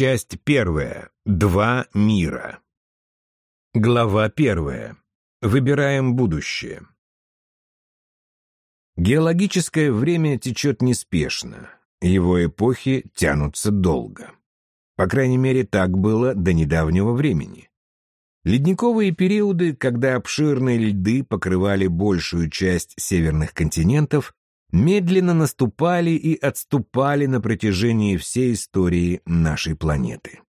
Часть первая. Два мира. Глава первая. Выбираем будущее. Геологическое время течет неспешно, его эпохи тянутся долго. По крайней мере, так было до недавнего времени. Ледниковые периоды, когда обширные льды покрывали большую часть северных континентов, медленно наступали и отступали на протяжении всей истории нашей планеты.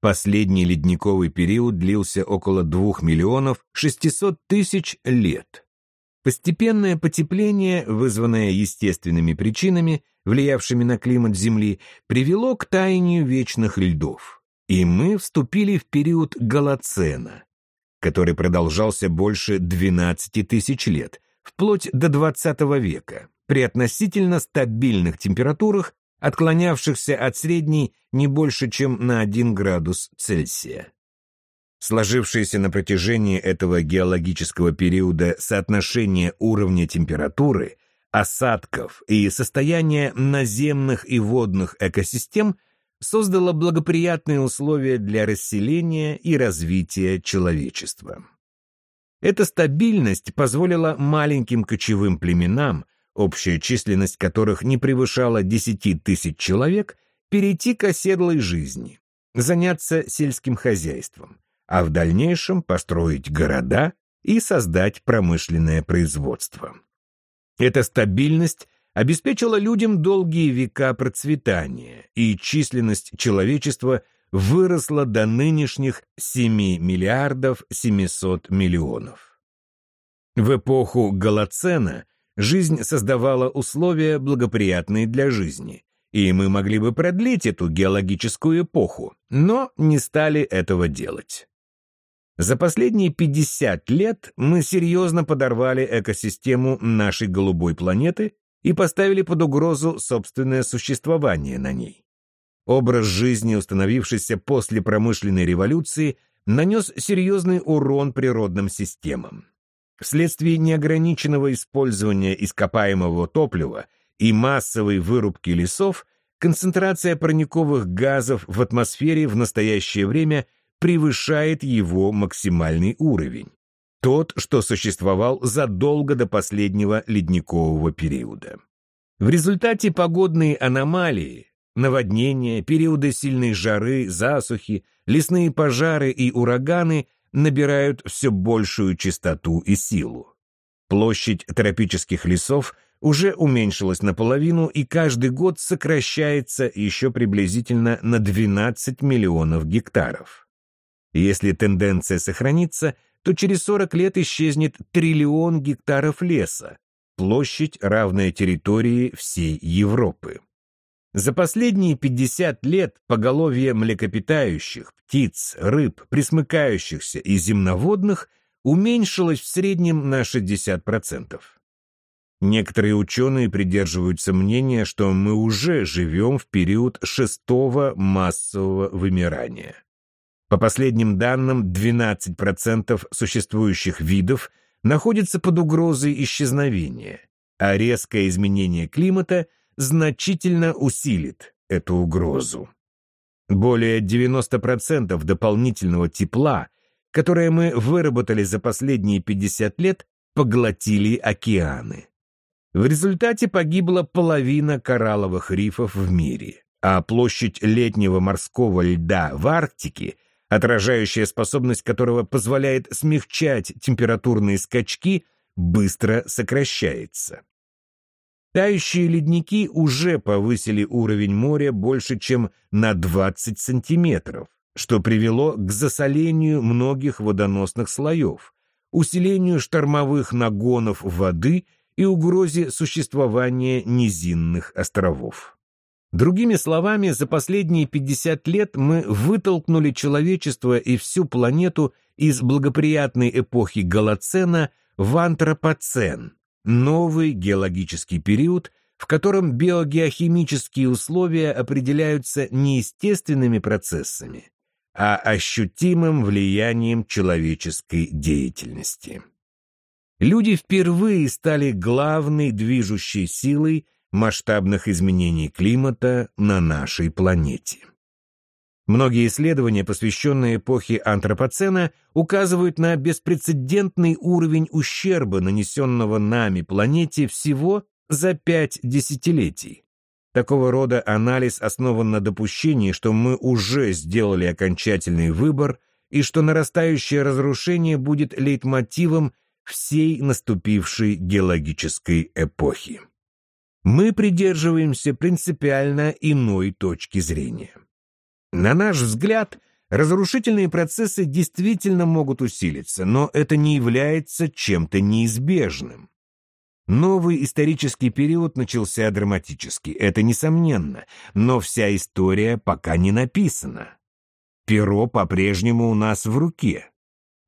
Последний ледниковый период длился около 2 миллионов 600 тысяч лет. Постепенное потепление, вызванное естественными причинами, влиявшими на климат Земли, привело к таянию вечных льдов. И мы вступили в период Голоцена, который продолжался больше 12 тысяч лет – вплоть до XX века, при относительно стабильных температурах, отклонявшихся от средней не больше, чем на 1 градус Цельсия. Сложившееся на протяжении этого геологического периода соотношение уровня температуры, осадков и состояния наземных и водных экосистем создало благоприятные условия для расселения и развития человечества. Эта стабильность позволила маленьким кочевым племенам, общая численность которых не превышала 10 тысяч человек, перейти к оседлой жизни, заняться сельским хозяйством, а в дальнейшем построить города и создать промышленное производство. Эта стабильность обеспечила людям долгие века процветания, и численность человечества – выросла до нынешних 7 миллиардов 700 миллионов. В эпоху Голоцена жизнь создавала условия, благоприятные для жизни, и мы могли бы продлить эту геологическую эпоху, но не стали этого делать. За последние 50 лет мы серьезно подорвали экосистему нашей голубой планеты и поставили под угрозу собственное существование на ней. Образ жизни, установившийся после промышленной революции, нанес серьезный урон природным системам. Вследствие неограниченного использования ископаемого топлива и массовой вырубки лесов, концентрация парниковых газов в атмосфере в настоящее время превышает его максимальный уровень. Тот, что существовал задолго до последнего ледникового периода. В результате погодные аномалии, Наводнения, периоды сильной жары, засухи, лесные пожары и ураганы набирают все большую частоту и силу. Площадь тропических лесов уже уменьшилась наполовину и каждый год сокращается еще приблизительно на 12 миллионов гектаров. Если тенденция сохранится, то через 40 лет исчезнет триллион гектаров леса, площадь, равная территории всей Европы. За последние 50 лет поголовье млекопитающих, птиц, рыб, присмыкающихся и земноводных уменьшилось в среднем на 60%. Некоторые ученые придерживаются мнения, что мы уже живем в период шестого массового вымирания. По последним данным, 12% существующих видов находятся под угрозой исчезновения, а резкое изменение климата – значительно усилит эту угрозу. Более 90% дополнительного тепла, которое мы выработали за последние 50 лет, поглотили океаны. В результате погибла половина коралловых рифов в мире, а площадь летнего морского льда в Арктике, отражающая способность которого позволяет смягчать температурные скачки, быстро сокращается. Тающие ледники уже повысили уровень моря больше, чем на 20 сантиметров, что привело к засолению многих водоносных слоев, усилению штормовых нагонов воды и угрозе существования низинных островов. Другими словами, за последние 50 лет мы вытолкнули человечество и всю планету из благоприятной эпохи Голоцена в антропоцен – новый геологический период, в котором биогеохимические условия определяются не естественными процессами, а ощутимым влиянием человеческой деятельности. Люди впервые стали главной движущей силой масштабных изменений климата на нашей планете. Многие исследования, посвященные эпохе антропоцена, указывают на беспрецедентный уровень ущерба, нанесенного нами планете всего за пять десятилетий. Такого рода анализ основан на допущении, что мы уже сделали окончательный выбор и что нарастающее разрушение будет лейтмотивом всей наступившей геологической эпохи. Мы придерживаемся принципиально иной точки зрения. На наш взгляд, разрушительные процессы действительно могут усилиться, но это не является чем-то неизбежным. Новый исторический период начался драматически, это несомненно, но вся история пока не написана. Перо по-прежнему у нас в руке.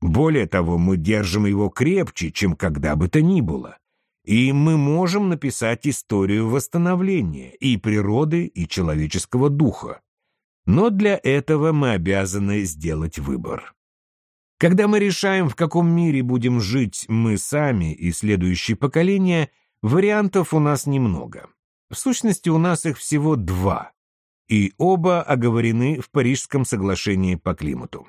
Более того, мы держим его крепче, чем когда бы то ни было. И мы можем написать историю восстановления и природы, и человеческого духа. Но для этого мы обязаны сделать выбор. Когда мы решаем, в каком мире будем жить мы сами и следующие поколения, вариантов у нас немного. В сущности, у нас их всего два, и оба оговорены в Парижском соглашении по климату.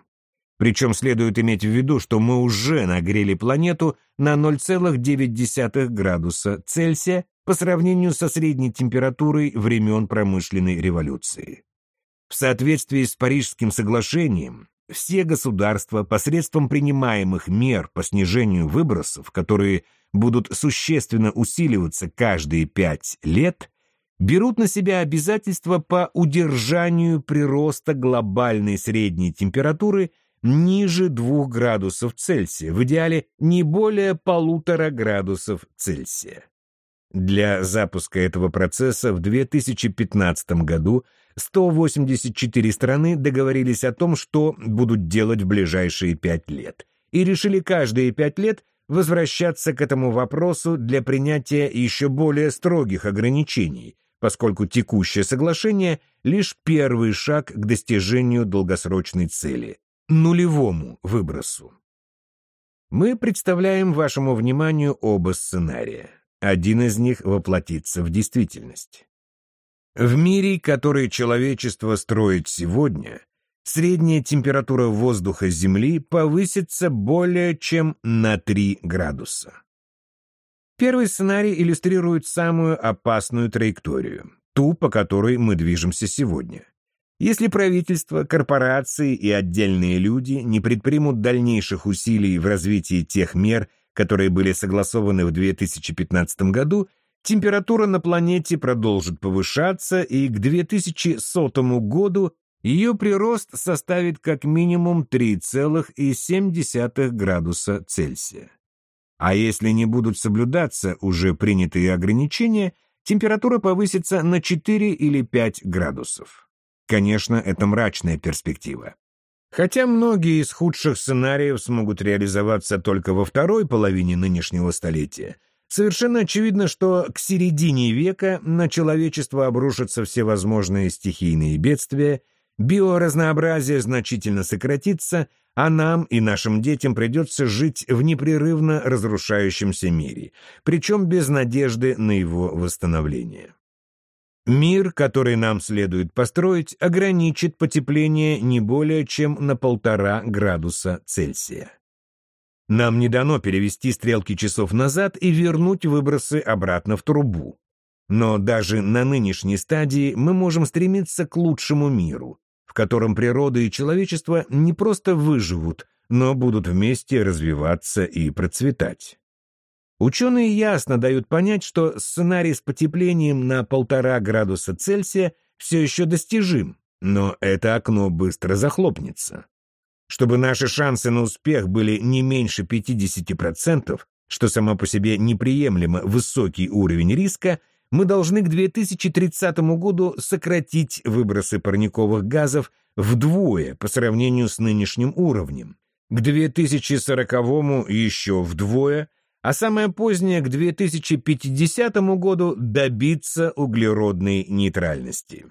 Причем следует иметь в виду, что мы уже нагрели планету на 0,9 градуса Цельсия по сравнению со средней температурой времен промышленной революции. В соответствии с Парижским соглашением, все государства посредством принимаемых мер по снижению выбросов, которые будут существенно усиливаться каждые пять лет, берут на себя обязательства по удержанию прироста глобальной средней температуры ниже 2 градусов Цельсия, в идеале не более полутора градусов Цельсия. Для запуска этого процесса в 2015 году 184 страны договорились о том, что будут делать в ближайшие пять лет, и решили каждые пять лет возвращаться к этому вопросу для принятия еще более строгих ограничений, поскольку текущее соглашение — лишь первый шаг к достижению долгосрочной цели — нулевому выбросу. Мы представляем вашему вниманию оба сценария. Один из них воплотится в действительность. В мире, который человечество строит сегодня, средняя температура воздуха Земли повысится более чем на 3 градуса. Первый сценарий иллюстрирует самую опасную траекторию, ту, по которой мы движемся сегодня. Если правительство, корпорации и отдельные люди не предпримут дальнейших усилий в развитии тех мер, которые были согласованы в 2015 году, температура на планете продолжит повышаться, и к 2100 году ее прирост составит как минимум 3,7 градуса Цельсия. А если не будут соблюдаться уже принятые ограничения, температура повысится на 4 или 5 градусов. Конечно, это мрачная перспектива. Хотя многие из худших сценариев смогут реализоваться только во второй половине нынешнего столетия – Совершенно очевидно, что к середине века на человечество обрушатся всевозможные стихийные бедствия, биоразнообразие значительно сократится, а нам и нашим детям придется жить в непрерывно разрушающемся мире, причем без надежды на его восстановление. Мир, который нам следует построить, ограничит потепление не более чем на полтора градуса Цельсия. Нам не дано перевести стрелки часов назад и вернуть выбросы обратно в трубу. Но даже на нынешней стадии мы можем стремиться к лучшему миру, в котором природа и человечество не просто выживут, но будут вместе развиваться и процветать. Ученые ясно дают понять, что сценарий с потеплением на полтора градуса Цельсия все еще достижим, но это окно быстро захлопнется. Чтобы наши шансы на успех были не меньше 50%, что само по себе неприемлемо высокий уровень риска, мы должны к 2030 году сократить выбросы парниковых газов вдвое по сравнению с нынешним уровнем, к 2040 еще вдвое, а самое позднее к 2050 году добиться углеродной нейтральности.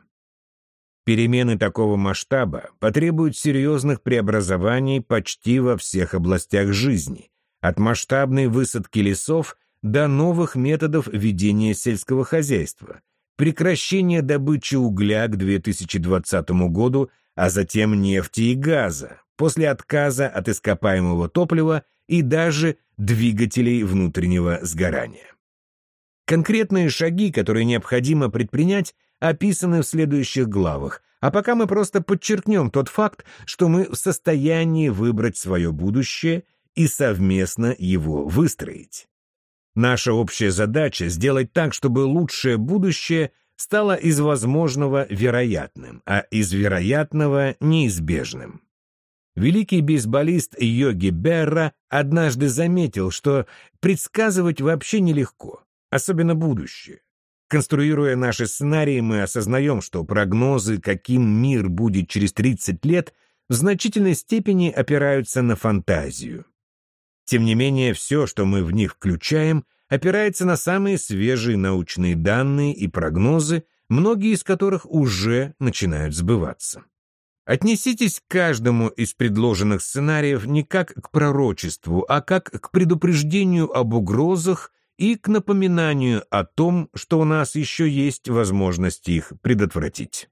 Перемены такого масштаба потребуют серьезных преобразований почти во всех областях жизни, от масштабной высадки лесов до новых методов ведения сельского хозяйства, прекращения добычи угля к 2020 году, а затем нефти и газа, после отказа от ископаемого топлива и даже двигателей внутреннего сгорания. Конкретные шаги, которые необходимо предпринять, описаны в следующих главах, а пока мы просто подчеркнем тот факт, что мы в состоянии выбрать свое будущее и совместно его выстроить. Наша общая задача — сделать так, чтобы лучшее будущее стало из возможного вероятным, а из вероятного — неизбежным. Великий бейсболист Йоги Берра однажды заметил, что предсказывать вообще нелегко, особенно будущее. Конструируя наши сценарии, мы осознаем, что прогнозы, каким мир будет через 30 лет, в значительной степени опираются на фантазию. Тем не менее, все, что мы в них включаем, опирается на самые свежие научные данные и прогнозы, многие из которых уже начинают сбываться. Отнеситесь к каждому из предложенных сценариев не как к пророчеству, а как к предупреждению об угрозах и к напоминанию о том, что у нас еще есть возможность их предотвратить.